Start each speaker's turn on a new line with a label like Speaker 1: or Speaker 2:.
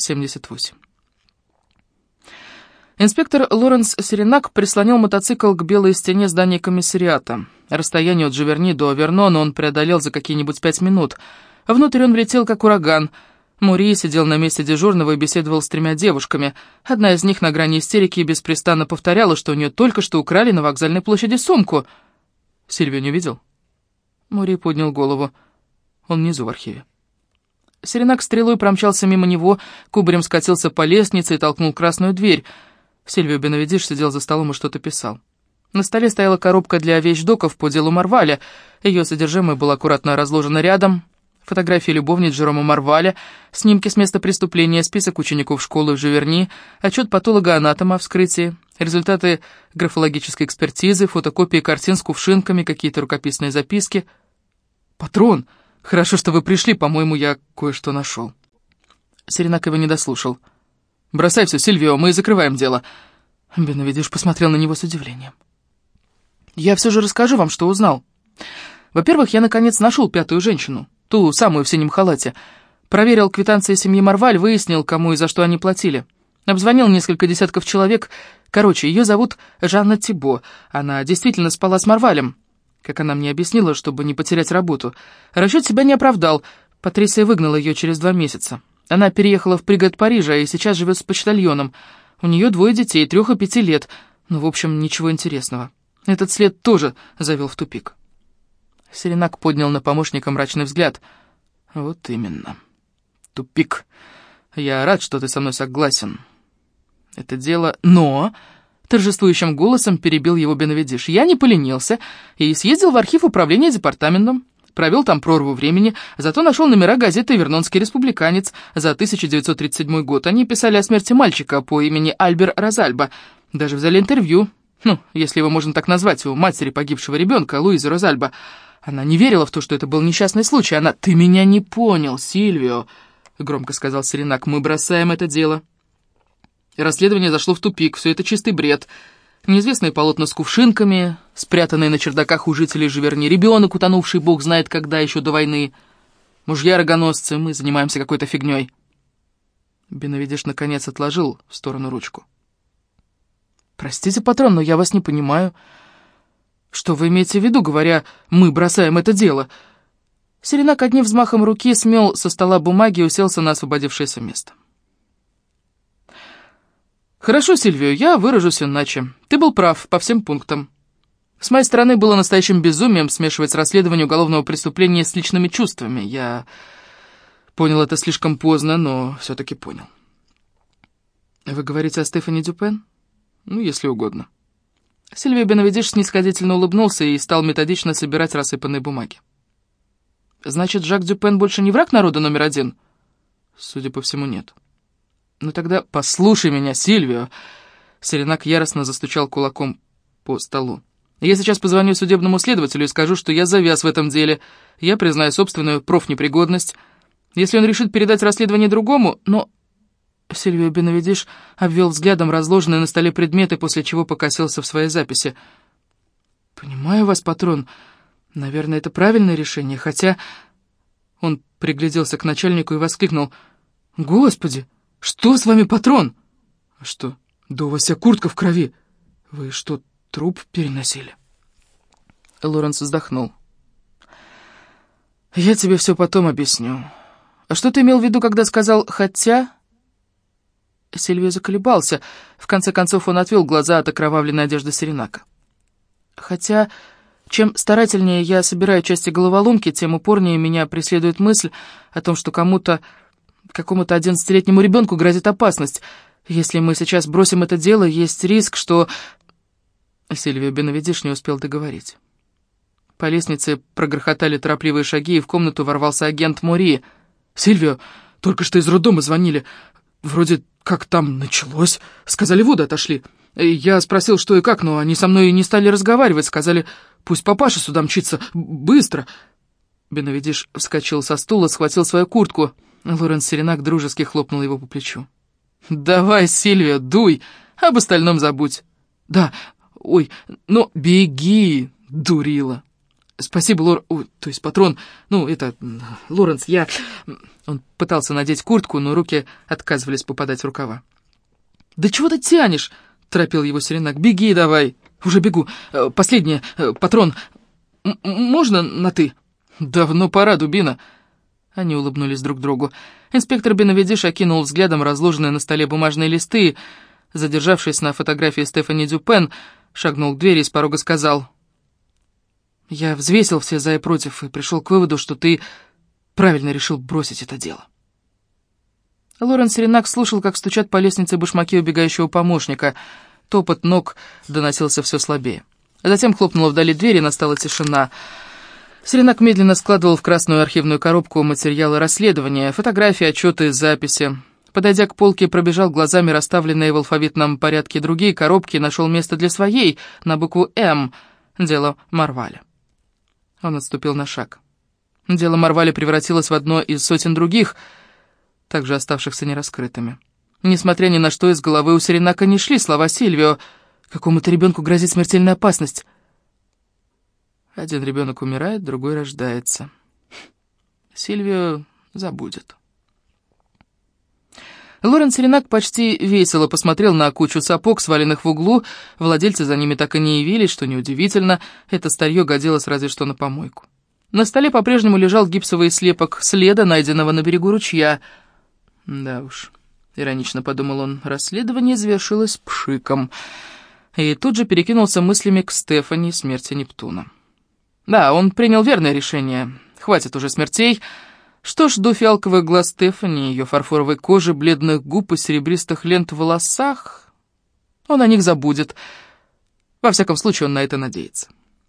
Speaker 1: 78. Инспектор Лоренс Серенак прислонил мотоцикл к белой стене здания комиссариата. Расстояние от Джаверни до Вернона он преодолел за какие-нибудь пять минут. Внутрь он влетел, как ураган. Мури сидел на месте дежурного и беседовал с тремя девушками. Одна из них на грани истерики беспрестанно повторяла, что у нее только что украли на вокзальной площади сумку. Сильвию не видел? Мури поднял голову. Он внизу в архиве. Серенак стрелой промчался мимо него, кубарем скатился по лестнице и толкнул красную дверь. Сильвио Беновидиш сидел за столом и что-то писал. На столе стояла коробка для вещдоков по делу Марваля. Ее содержимое было аккуратно разложено рядом. Фотографии любовниц Жерома Марваля, снимки с места преступления, список учеников школы в Живерни, отчет патолога-анатома о вскрытии, результаты графологической экспертизы, фотокопии картин с кувшинками, какие-то рукописные записки. «Патрон!» «Хорошо, что вы пришли, по-моему, я кое-что нашел». Серенак его не дослушал. «Бросай все, Сильвио, мы закрываем дело». Беновидиш посмотрел на него с удивлением. «Я все же расскажу вам, что узнал. Во-первых, я наконец нашел пятую женщину, ту самую в синем халате. Проверил квитанции семьи Марваль, выяснил, кому и за что они платили. Обзвонил несколько десятков человек. Короче, ее зовут Жанна Тибо. Она действительно спала с Марвалем как она мне объяснила, чтобы не потерять работу. Расчет себя не оправдал. Патрисия выгнала ее через два месяца. Она переехала в пригород Парижа и сейчас живет с почтальоном. У нее двое детей, трех и пяти лет. Ну, в общем, ничего интересного. Этот след тоже завел в тупик. Серенак поднял на помощника мрачный взгляд. Вот именно. Тупик. Я рад, что ты со мной согласен. Это дело... Но... Торжествующим голосом перебил его Беновидиш. «Я не поленился и съездил в архив управления департаментом. Провел там прорву времени, зато нашел номера газеты «Вернонский республиканец» за 1937 год. Они писали о смерти мальчика по имени Альбер Розальба. Даже взяли интервью, ну, если его можно так назвать, у матери погибшего ребенка, Луизы Розальба. Она не верила в то, что это был несчастный случай. Она «Ты меня не понял, Сильвио», — громко сказал Серенак. «Мы бросаем это дело». Расследование зашло в тупик, все это чистый бред. Неизвестные полотна с кувшинками, спрятанные на чердаках у жителей Живерни, ребенок, утонувший бог знает когда, еще до войны. Мужья-рогоносцы, мы занимаемся какой-то фигней. Беновидиш наконец отложил в сторону ручку. «Простите, патрон, но я вас не понимаю. Что вы имеете в виду, говоря «мы бросаем это дело»?» Серенак одним взмахом руки смел со стола бумаги и уселся на освободившееся место. «Хорошо, Сильвио, я выражусь иначе. Ты был прав по всем пунктам. С моей стороны было настоящим безумием смешивать расследование уголовного преступления с личными чувствами. Я понял это слишком поздно, но все-таки понял». «Вы говорите о Стефани Дюпен?» «Ну, если угодно». Сильвио Беновидиш снисходительно улыбнулся и стал методично собирать рассыпанные бумаги. «Значит, Жак Дюпен больше не враг народа номер один?» «Судя по всему, нет». «Ну тогда послушай меня, Сильвио!» Серенак яростно застучал кулаком по столу. «Я сейчас позвоню судебному следователю и скажу, что я завяз в этом деле. Я признаю собственную профнепригодность. Если он решит передать расследование другому, но...» Сильвио Беновидиш обвел взглядом разложенные на столе предметы, после чего покосился в своей записи. «Понимаю вас, патрон. Наверное, это правильное решение, хотя...» Он пригляделся к начальнику и воскликнул. «Господи!» «Что с вами, патрон?» «А что? Да у вас вся куртка в крови. Вы что, труп переносили?» Лоренс вздохнул. «Я тебе все потом объясню. А что ты имел в виду, когда сказал «хотя»?» Сильвия заколебался. В конце концов он отвел глаза от окровавленной одежды Серенака. «Хотя, чем старательнее я собираю части головоломки, тем упорнее меня преследует мысль о том, что кому-то Какому-то одиннадцатилетнему ребенку грозит опасность. Если мы сейчас бросим это дело, есть риск, что...» Сильвия Беновидиш не успел договорить. По лестнице прогрохотали торопливые шаги, и в комнату ворвался агент Мури. «Сильвио, только что из роддома звонили. Вроде как там началось. Сказали, воды отошли. Я спросил, что и как, но они со мной не стали разговаривать. Сказали, пусть папаша сюда мчится. Быстро!» Беновидиш вскочил со стула, схватил свою куртку — Лоренс Серенак дружески хлопнул его по плечу. «Давай, Сильвия, дуй, об остальном забудь». «Да, ой, но беги, дурила». Спасибо, Лор... О, то есть патрон... Ну, это... Лоренс, я... Он пытался надеть куртку, но руки отказывались попадать в рукава. «Да чего ты тянешь?» — торопил его Серенак. «Беги давай!» «Уже бегу. Э, последнее. Э, патрон. М можно на «ты»?» «Давно пора, дубина». Они улыбнулись друг другу. Инспектор Беновидиш окинул взглядом разложенные на столе бумажные листы. Задержавшись на фотографии Стефани Дюпен, шагнул к двери и с порога сказал... «Я взвесил все за и против и пришел к выводу, что ты правильно решил бросить это дело». Лорен Серенак слушал, как стучат по лестнице башмаки убегающего помощника. Топот ног доносился все слабее. Затем хлопнула вдали дверь, и настала тишина. Серенак медленно складывал в красную архивную коробку материалы расследования, фотографии, отчеты, записи. Подойдя к полке, пробежал глазами расставленные в алфавитном порядке другие коробки и нашел место для своей, на букву «М», дело Марваля. Он отступил на шаг. Дело Марваля превратилось в одно из сотен других, также оставшихся нераскрытыми. Несмотря ни на что, из головы у Серенака не шли слова Сильвио. Какому-то ребенку грозит смертельная опасность. Один ребенок умирает, другой рождается. Сильвио забудет. Лорен Серенак почти весело посмотрел на кучу сапог, сваленных в углу. Владельцы за ними так и не явились, что неудивительно. Это старье годилось разве что на помойку. На столе по-прежнему лежал гипсовый слепок следа, найденного на берегу ручья. Да уж, иронично подумал он, расследование завершилось пшиком. И тут же перекинулся мыслями к Стефани смерти Нептуна. Да, он принял верное решение. Хватит уже смертей. Что ж до фиалковых глаз Стефани, ее фарфоровой кожи, бледных губ и серебристых лент в волосах, он о них забудет. Во всяком случае, он на это надеется.